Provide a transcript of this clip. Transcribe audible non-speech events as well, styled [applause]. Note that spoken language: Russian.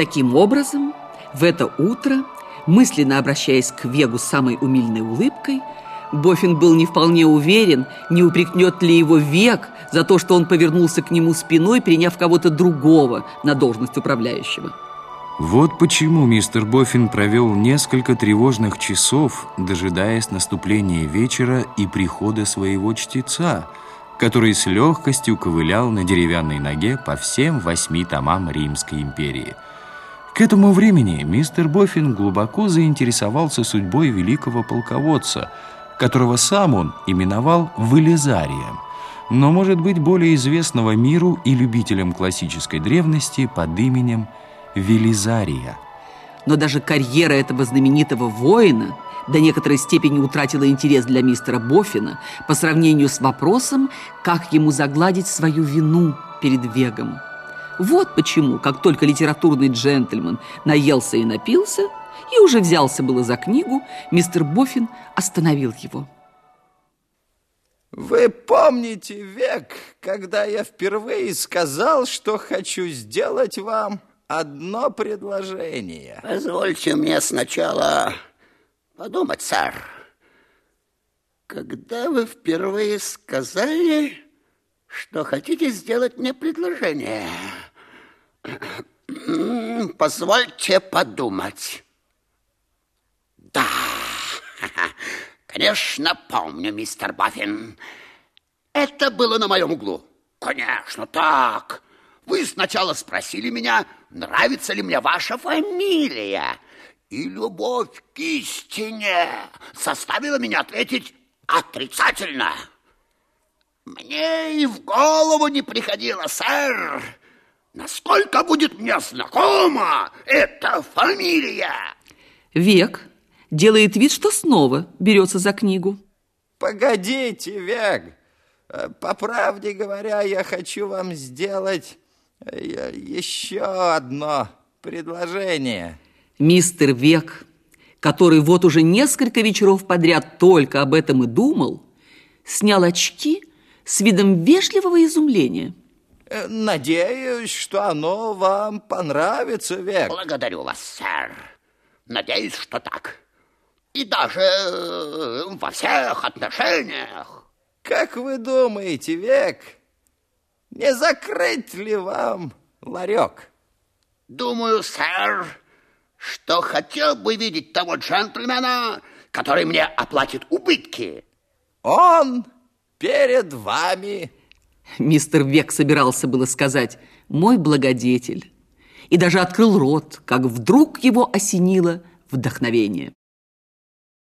Таким образом, в это утро, мысленно обращаясь к Вегу с самой умильной улыбкой, Бофин был не вполне уверен, не упрекнет ли его Век за то, что он повернулся к нему спиной, приняв кого-то другого на должность управляющего. Вот почему мистер Боффин провел несколько тревожных часов, дожидаясь наступления вечера и прихода своего чтеца, который с легкостью ковылял на деревянной ноге по всем восьми томам Римской империи. К этому времени мистер Боффин глубоко заинтересовался судьбой великого полководца, которого сам он именовал Вылезарием, но, может быть, более известного миру и любителям классической древности под именем. Велизария. Но даже карьера этого знаменитого воина до некоторой степени утратила интерес для мистера Боффина по сравнению с вопросом, как ему загладить свою вину перед Вегом. Вот почему, как только литературный джентльмен наелся и напился, и уже взялся было за книгу, мистер Боффин остановил его. Вы помните век, когда я впервые сказал, что хочу сделать вам одно предложение. Позвольте мне сначала подумать, сэр. Когда вы впервые сказали, что хотите сделать мне предложение? Позвольте подумать. Да, [laughs] конечно, помню, мистер Баффин. Это было на моем углу. Конечно, так. Вы сначала спросили меня, нравится ли мне ваша фамилия, и любовь к истине заставила меня ответить отрицательно. Мне и в голову не приходило, сэр, насколько будет мне знакома эта фамилия. Век делает вид, что снова берется за книгу. Погодите, Век, по правде говоря, я хочу вам сделать еще одно предложение. Мистер Век, который вот уже несколько вечеров подряд только об этом и думал, снял очки с видом вежливого изумления. Надеюсь, что оно вам понравится, Век. Благодарю вас, сэр. Надеюсь, что так. И даже э, во всех отношениях. Как вы думаете, Век, не закрыть ли вам ларек? Думаю, сэр, что хотел бы видеть того джентльмена, который мне оплатит убытки. Он перед вами. Мистер Век собирался было сказать «мой благодетель» и даже открыл рот, как вдруг его осенило вдохновение.